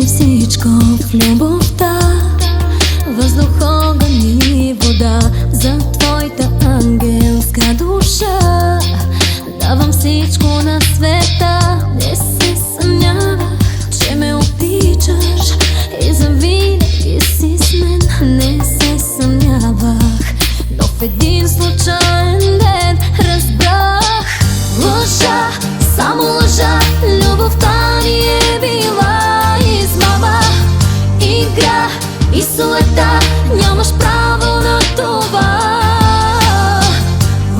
си всичко в любовта суета Нямаш право на това.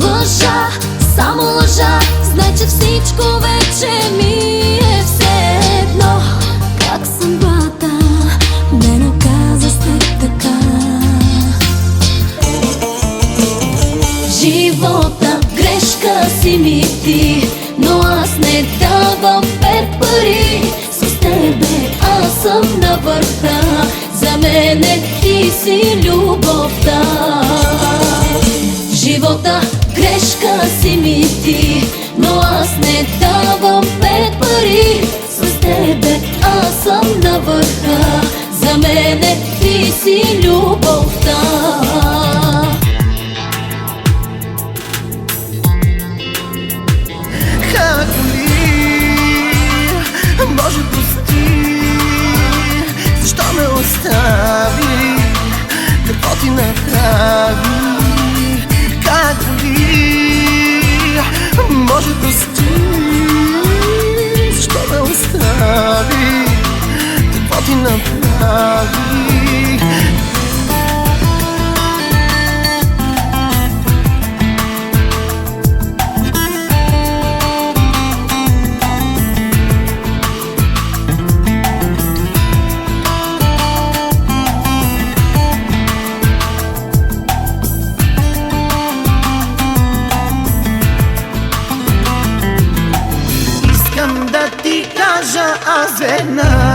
Лъжа, само лъжа Знай, че всичко вече ми е все едно. Как съдбата ме наказа с теб така? Живота грешка си ми ти Но аз не давам пет пари. С тебе аз съм на върха мене ти си любовта. Живота грешка си ми ти Но аз не давам пет пари. С тебе аз съм на върха. За мене ти си любовта cause now.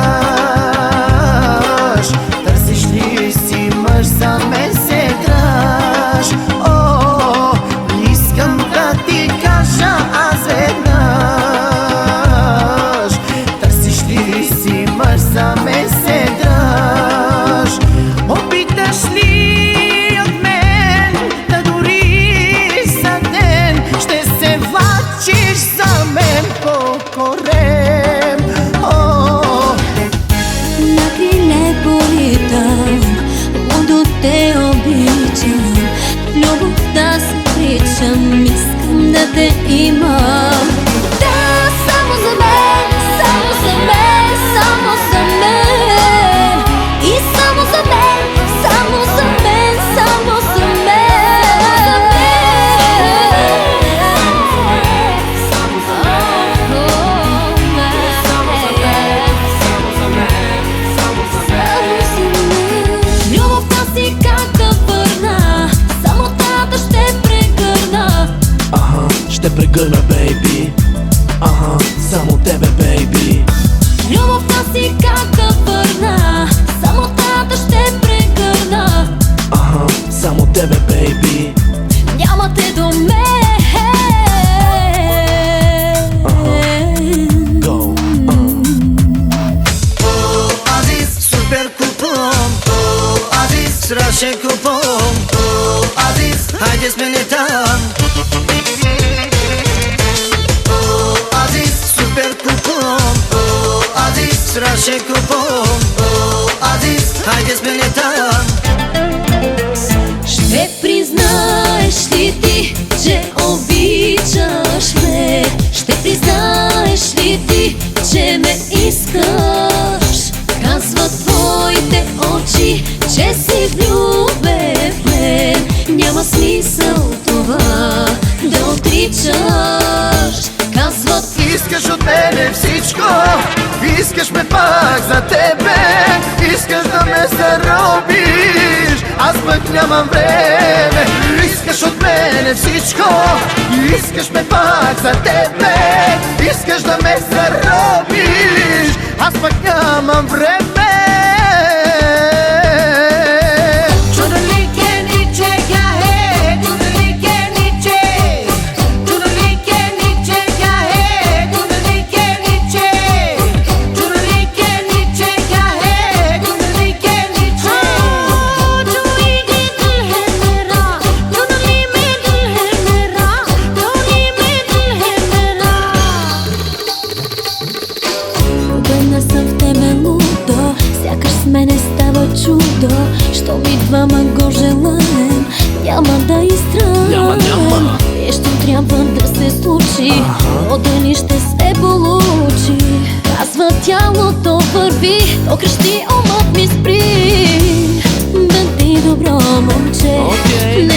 Да те имам Да, само за мен, само за мен, само за мен И само за мен, само за мен, само за Любовта си как да върна Аха, ще прегърна, бейби. Аха, само тебе, бейби. Любовта си как Strašen kupon Aziz hajde s mene tam Ще признаеш ли ти, че обичаш ме? Ще признаеш ли ти, че ме искаш? Казват твоите очи, че си влюбен в мен Няма смисъл това да отричаш Казват Искаш от мене всичко Искаш ме пак за тебе Искаш да ме заробиш. Аз пък нямам време. Искаш от мене всичко Искаш ме пак за тебе Искаш да ме заробиш. Аз пък нямам време чудо Щом и двама го желаем. Няма да изтраем Нещо трябва да се случи. Но дали ще се получи. Казва тялото върви. То крещи умът ми спри. Бъди добро момче. Okay.